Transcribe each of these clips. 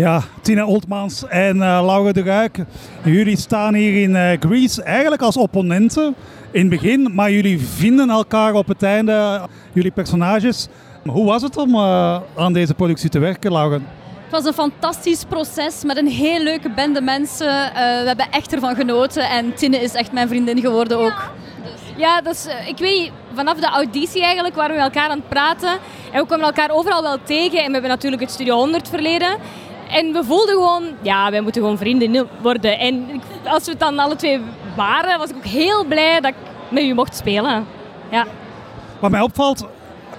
Ja, Tina Oltmans en uh, Laura de Ruik. Jullie staan hier in uh, Greece eigenlijk als opponenten in het begin, maar jullie vinden elkaar op het einde, jullie personages. Hoe was het om uh, aan deze productie te werken, Laura? Het was een fantastisch proces met een heel leuke bende mensen. we hebben echt ervan genoten en Tine is echt mijn vriendin geworden ook. Ja, dus, ik weet vanaf de auditie eigenlijk waren we elkaar aan het praten. En we kwamen elkaar overal wel tegen. En we hebben natuurlijk het Studio 100 verleden. En we voelden gewoon, ja, wij moeten gewoon vrienden worden. En als we het dan alle twee waren, was ik ook heel blij dat ik met u mocht spelen. Ja. Wat mij opvalt,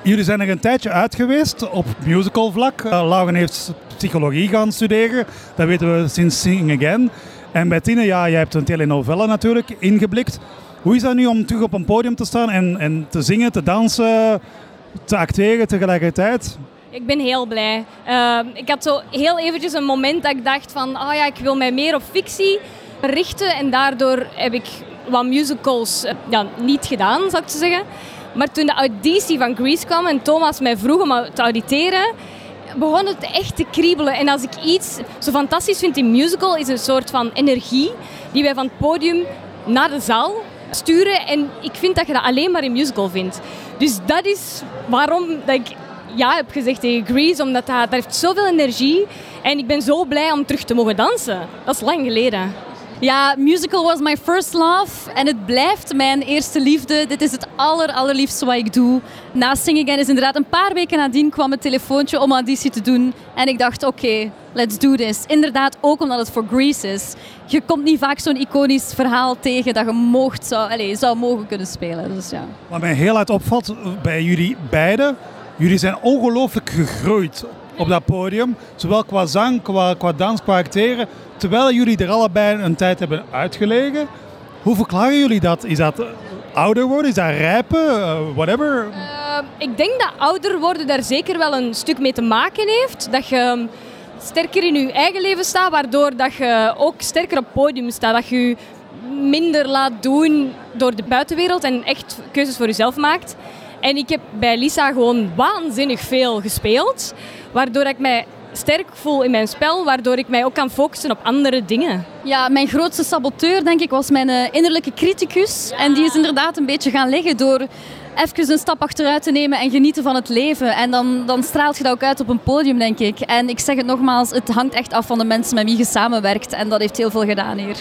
jullie zijn er een tijdje uit geweest op musical vlak. Uh, Lauren heeft psychologie gaan studeren, dat weten we sinds Sing Again. En bij Tine, ja, jij hebt een telenovelle natuurlijk ingeblikt. Hoe is dat nu om terug op een podium te staan en, en te zingen, te dansen, te acteren tegelijkertijd? Ik ben heel blij. Ehm, ik had zo heel eventjes een moment dat ik dacht van, oh ja, ik wil mij meer op fictie richten. En daardoor heb ik wat musicals uh, ja, niet gedaan, zou ik zo zeggen. Maar toen de auditie van Grease kwam en Thomas mij vroeg om te auditeren, begon het echt te kriebelen. En als ik iets zo fantastisch vind in musical, is een soort van energie die wij van het podium naar de zaal sturen. En ik vind dat je dat alleen maar in musical vindt. Dus dat is waarom dat ik ja heb gezegd tegen Grease, omdat dat, dat heeft zoveel energie. En ik ben zo blij om terug te mogen dansen. Dat is lang geleden. Ja, musical was my first love en het blijft mijn eerste liefde. Dit is het aller, allerliefste wat ik doe. Na Sing Again is inderdaad een paar weken nadien kwam het telefoontje om auditie te doen. En ik dacht, oké, let's do this. Inderdaad, ook omdat het voor Grease is. Je komt niet vaak zo'n iconisch verhaal tegen dat je mocht, zou, allez, zou mogen kunnen spelen. Dus ja. Wat mij heel uit opvalt bij jullie beiden, jullie zijn ongelooflijk gegroeid op dat podium. Zowel qua zang, qua, qua dans, qua acteren. Terwijl jullie er allebei een tijd hebben uitgelegen. Hoe verklaren jullie dat? Is dat ouder worden? Is dat rijpen? Uh, whatever? Uh, ik denk dat ouder worden daar zeker wel een stuk mee te maken heeft. Dat je sterker in je eigen leven staat, waardoor dat je ook sterker op het podium staat. Dat je je minder laat doen door de buitenwereld en echt keuzes voor jezelf maakt. En ik heb bij Lisa gewoon waanzinnig veel gespeeld, waardoor ik mij sterk voel in mijn spel, waardoor ik mij ook kan focussen op andere dingen. Ja, mijn grootste saboteur, denk ik, was mijn eh, innerlijke criticus. En die is inderdaad een beetje gaan liggen door even een stap achteruit te nemen en genieten van het leven. En dan, dan straalt je dat ook uit op een podium, denk ik. En ik zeg het nogmaals, het hangt echt af van de mensen met wie je samenwerkt. En dat heeft heel veel gedaan hier.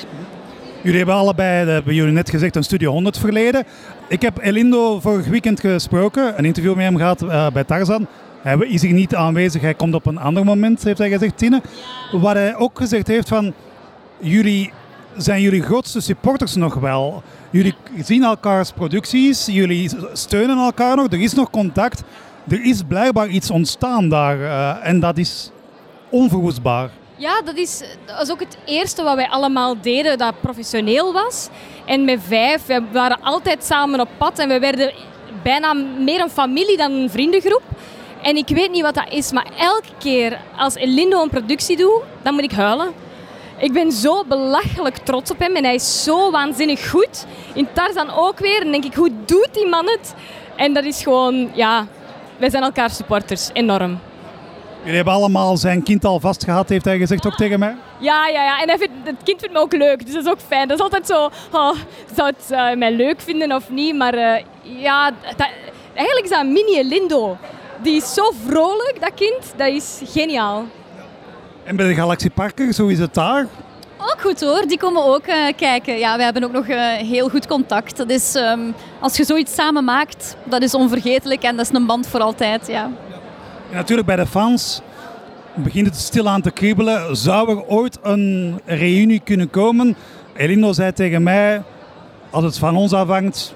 Jullie hebben allebei, dat hebben jullie net gezegd, een Studio 100 verleden. Ik heb Elindo vorig weekend gesproken, een interview met hem gehad uh, bij Tarzan. Hij is hier niet aanwezig, hij komt op een ander moment, heeft hij gezegd, Tine. Wat hij ook gezegd heeft van, jullie zijn jullie grootste supporters nog wel. Jullie zien elkaars producties, jullie steunen elkaar nog, er is nog contact. Er is blijkbaar iets ontstaan daar uh, en dat is onverwoestbaar. Ja, dat is, ook het eerste wat wij allemaal deden dat professioneel was. En met vijf, we waren altijd samen op pad en we werden bijna meer een familie dan een vriendengroep. En ik weet niet wat dat is, maar elke keer als Elindo een productie doet, dan moet ik huilen. Ik ben zo belachelijk trots op hem en hij is zo waanzinnig goed. In Tarzan ook weer. En denk ik, hoe doet die man het? En dat is gewoon, ja, wij zijn elkaar supporters, enorm. Jullie hebben allemaal zijn kind al vastgehad, heeft hij gezegd ook tegen mij? Ja, ja, ja. En hij vindt, het kind vindt me ook leuk, dus dat is ook fijn. Dat is altijd zo, oh, zou het uh, mij leuk vinden of niet? Maar uh, ja, dat, eigenlijk is dat mini Lindo. Die is zo vrolijk, dat kind. Dat is geniaal. En bij de Galaxieparken, zo is het daar? Ook goed hoor, die komen ook uh, kijken. Ja, we hebben ook nog uh, heel goed contact. Dat is, um, als je zoiets samen maakt, dat is onvergetelijk en dat is een band voor altijd. Ja. En natuurlijk bij de fans begint het stilaan te kriebelen. Zou er ooit een reunie kunnen komen? Elino zei tegen mij, als het van ons afhangt,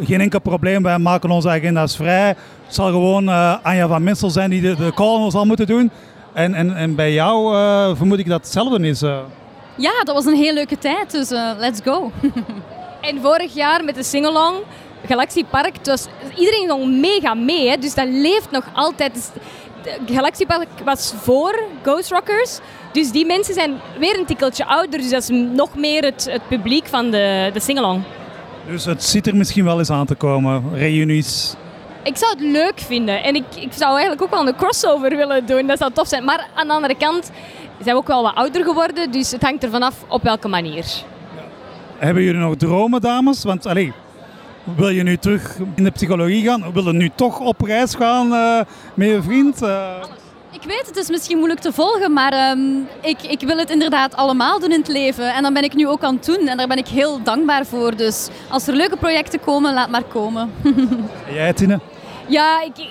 geen enkel probleem, wij maken onze agenda's vrij. Het zal gewoon uh, Anja van Missel zijn die de, de call zal moeten doen. En, en, en bij jou uh, vermoed ik dat hetzelfde is. Uh. Ja, dat was een heel leuke tijd, dus let's go. en vorig jaar met de singalong Galaxiepark, was, iedereen ging mega mee, hè, dus dat leeft nog altijd. Dus, Galaxiepark was voor Ghost Rockers, dus die mensen zijn weer een tikkeltje ouder, dus dat is nog meer het, het publiek van de, de singalong. Dus het zit er misschien wel eens aan te komen, reunies. ik zou het leuk vinden. En ik, ik zou eigenlijk ook wel een crossover willen doen. Dat zou tof zijn. Maar aan de andere kant zijn we ook wel wat ouder geworden. Dus het hangt er vanaf op welke manier. Hebben jullie nog dromen, dames? Want allee, wil je nu terug in de psychologie gaan? Wil je nu toch op reis gaan uh, met je vriend? Uh... Ik weet, het is misschien moeilijk te volgen, maar um, ik, ik wil het inderdaad allemaal doen in het leven. En dan ben ik nu ook aan het doen en daar ben ik heel dankbaar voor. Dus als er leuke projecten komen, laat maar komen. en jij, Tine? Ja, ik,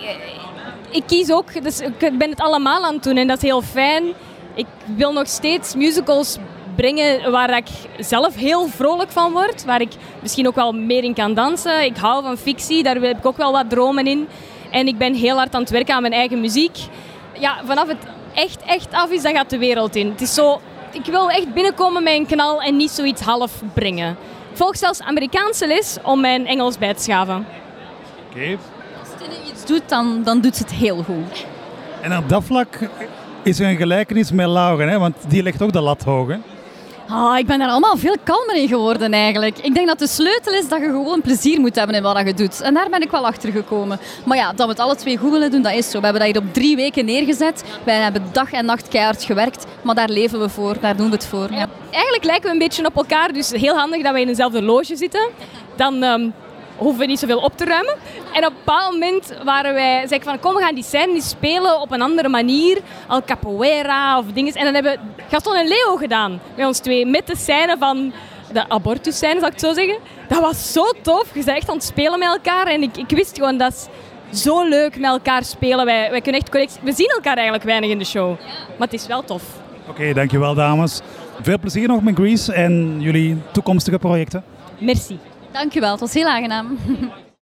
ik kies ook. Dus ik ben het allemaal aan het doen en dat is heel fijn. Ik wil nog steeds musicals brengen waar ik zelf heel vrolijk van word. Waar ik misschien ook wel meer in kan dansen. Ik hou van fictie, daar heb ik ook wel wat dromen in. En ik ben heel hard aan het werken aan mijn eigen muziek. Ja, vanaf het echt, echt af is, dan gaat de wereld in. Het is zo, ik wil echt binnenkomen met een knal en niet zoiets half brengen. Ik volg zelfs Amerikaanse les om mijn Engels bij te schaven. Oké. Als Tine iets doet, dan, dan doet ze het heel goed. En op dat vlak is er een gelijkenis met Lauren, hè? want die legt ook de lat hoog. Hè? Oh, ik ben daar allemaal veel kalmer in geworden eigenlijk. Ik denk dat de sleutel is dat je gewoon plezier moet hebben in wat je doet. En daar ben ik wel achter gekomen. Maar ja, dat we het alle twee goed willen doen, dat is zo. We hebben dat hier op drie weken neergezet. Wij hebben dag en nacht keihard gewerkt. Maar daar leven we voor, daar doen we het voor. Ja. Eigenlijk lijken we een beetje op elkaar. Dus heel handig dat wij in dezelfde loge zitten. Dan... Um hoeven we niet zoveel op te ruimen. En op een bepaald moment waren wij, zei ik van kom we gaan die scène niet spelen op een andere manier. Al capoeira of dingen. En dan hebben Gaston en Leo gedaan bij ons twee. Met de scène van de abortus scène, zal ik het zo zeggen. Dat was zo tof. Je bent echt aan het spelen met elkaar. En ik, ik wist gewoon dat is zo leuk met elkaar spelen. Wij, wij kunnen echt connectie. We zien elkaar eigenlijk weinig in de show. Maar het is wel tof. Oké, dankjewel dames. Veel plezier nog met Grease en jullie toekomstige projecten. Merci. Dankjewel, het was heel aangenaam.